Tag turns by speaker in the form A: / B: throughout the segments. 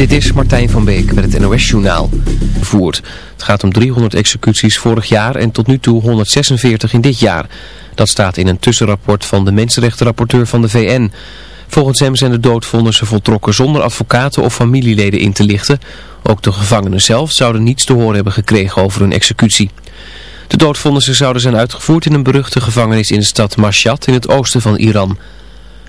A: Dit is Martijn van Beek met het NOS-journaal. Het gaat om 300 executies vorig jaar en tot nu toe 146 in dit jaar. Dat staat in een tussenrapport van de mensenrechtenrapporteur van de VN. Volgens hem zijn de doodvonnissen voltrokken zonder advocaten of familieleden in te lichten. Ook de gevangenen zelf zouden niets te horen hebben gekregen over hun executie. De doodvonnissen zouden zijn uitgevoerd in een beruchte gevangenis in de stad Mashhad in het oosten van Iran.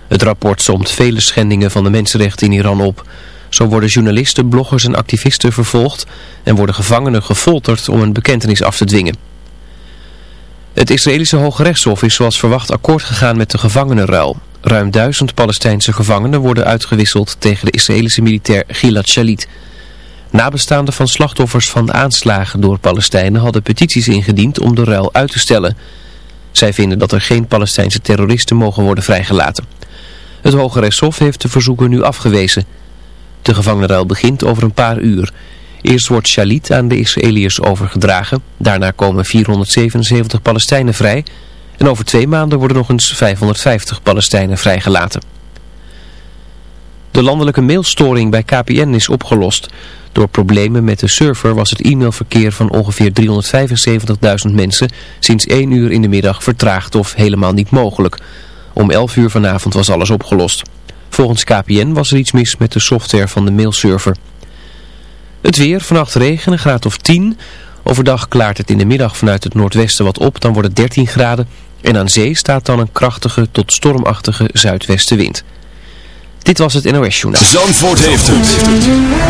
A: Het rapport somt vele schendingen van de mensenrechten in Iran op... Zo worden journalisten, bloggers en activisten vervolgd en worden gevangenen gefolterd om een bekentenis af te dwingen. Het Israëlische Hoge Rechtshof is zoals verwacht akkoord gegaan met de gevangenenruil. Ruim duizend Palestijnse gevangenen worden uitgewisseld tegen de Israëlische militair Gilad Shalit. Nabestaanden van slachtoffers van aanslagen door Palestijnen hadden petities ingediend om de ruil uit te stellen. Zij vinden dat er geen Palestijnse terroristen mogen worden vrijgelaten. Het Hoge Rechtshof heeft de verzoeken nu afgewezen. De gevangenenruil begint over een paar uur. Eerst wordt Shalit aan de Israëliërs overgedragen. Daarna komen 477 Palestijnen vrij. En over twee maanden worden nog eens 550 Palestijnen vrijgelaten. De landelijke mailstoring bij KPN is opgelost. Door problemen met de server was het e-mailverkeer van ongeveer 375.000 mensen sinds 1 uur in de middag vertraagd of helemaal niet mogelijk. Om 11 uur vanavond was alles opgelost. Volgens KPN was er iets mis met de software van de mailserver. Het weer, vannacht regen, een graad of 10. Overdag klaart het in de middag vanuit het noordwesten wat op, dan wordt het 13 graden. En aan zee staat dan een krachtige tot stormachtige zuidwestenwind. Dit was het NOS Journaal.
B: Zandvoort heeft het.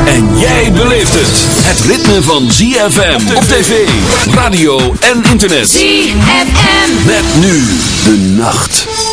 B: En jij beleeft het. Het ritme van ZFM op tv, radio en internet.
C: ZFM.
B: Met nu de nacht.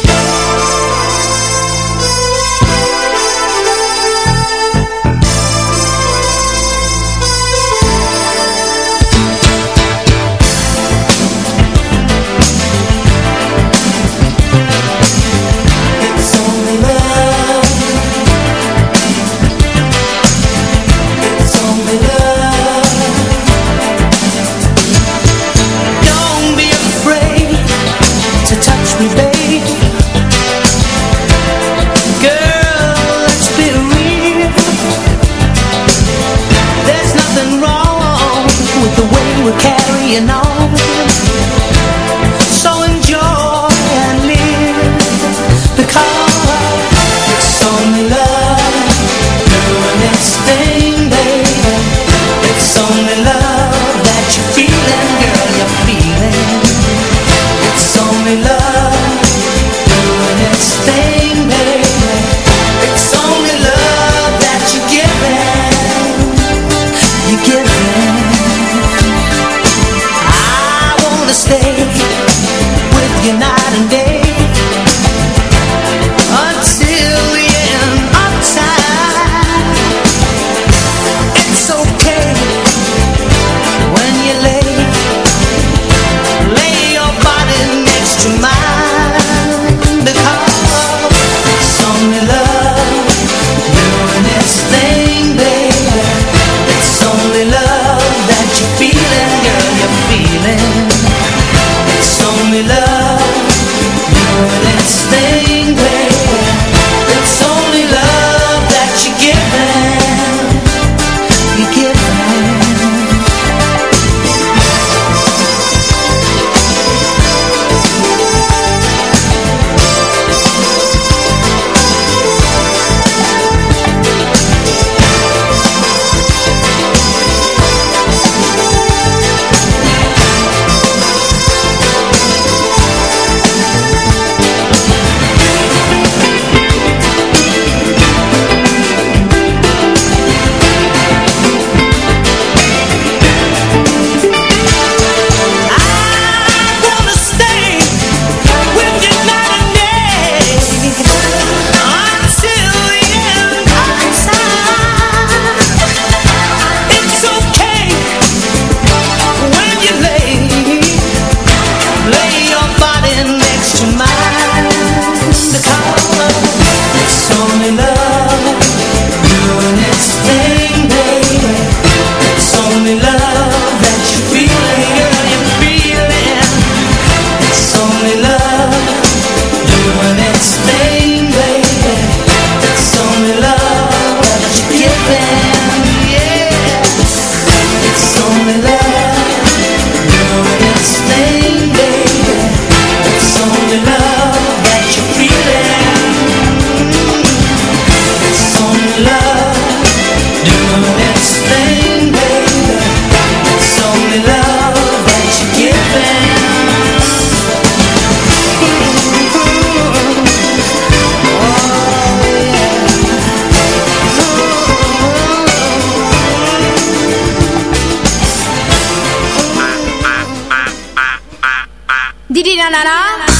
D: 弟弟，你来啦！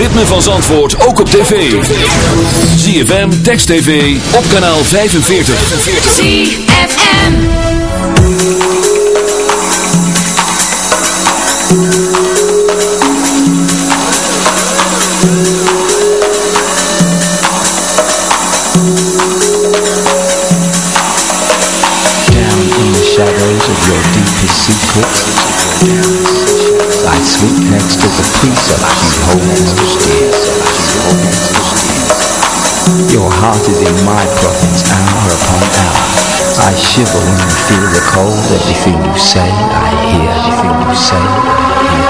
E: Ritme van Zandvoort ook op tv. ZFM, Text TV, op kanaal 45.
C: ZFM.
F: Down in the shadows of your deepest secrets Sleep next to the precepts you hold Your heart is in my province hour upon hour. I shiver when I feel the cold Everything you say I hear Everything you say I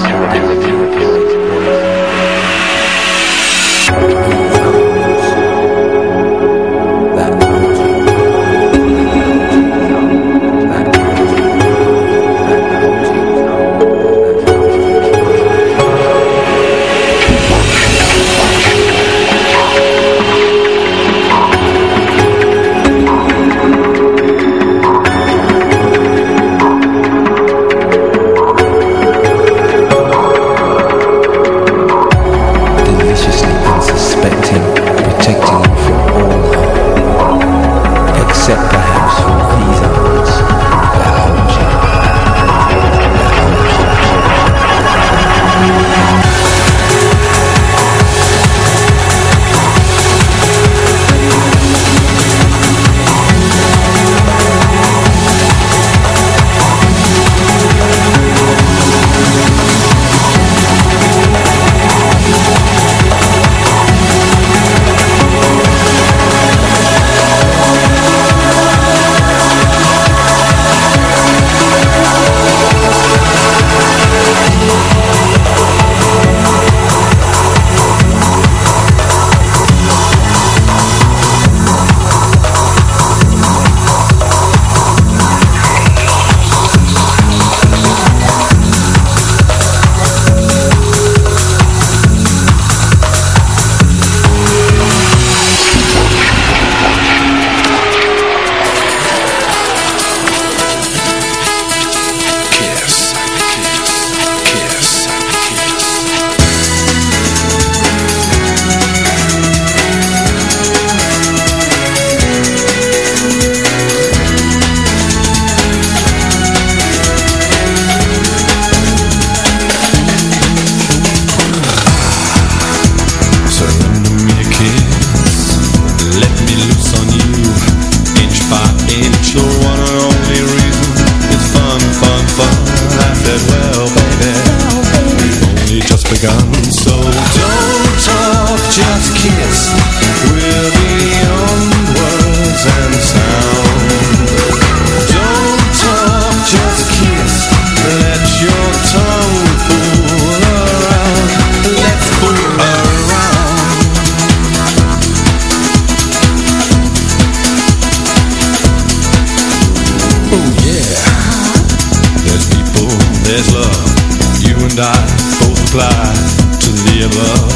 G: apply to the above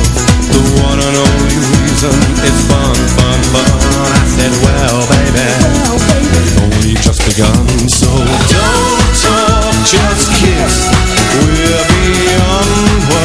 G: The one and only reason it's fun, fun, fun. I said, well, baby We've only just begun So don't talk, just kiss. We're beyond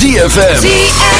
H: ZFM.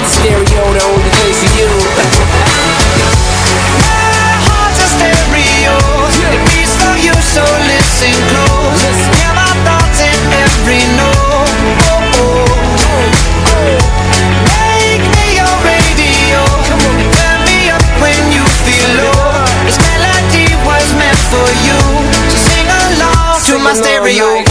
I: the stereo to hold the place of you.
J: My heart's a stereo. It beats for you, so listen close. Hear my thoughts in every note. Oh, oh. Make me your radio. Turn me up when you feel low. This melody was meant for you. So sing along sing to my along stereo.
E: Like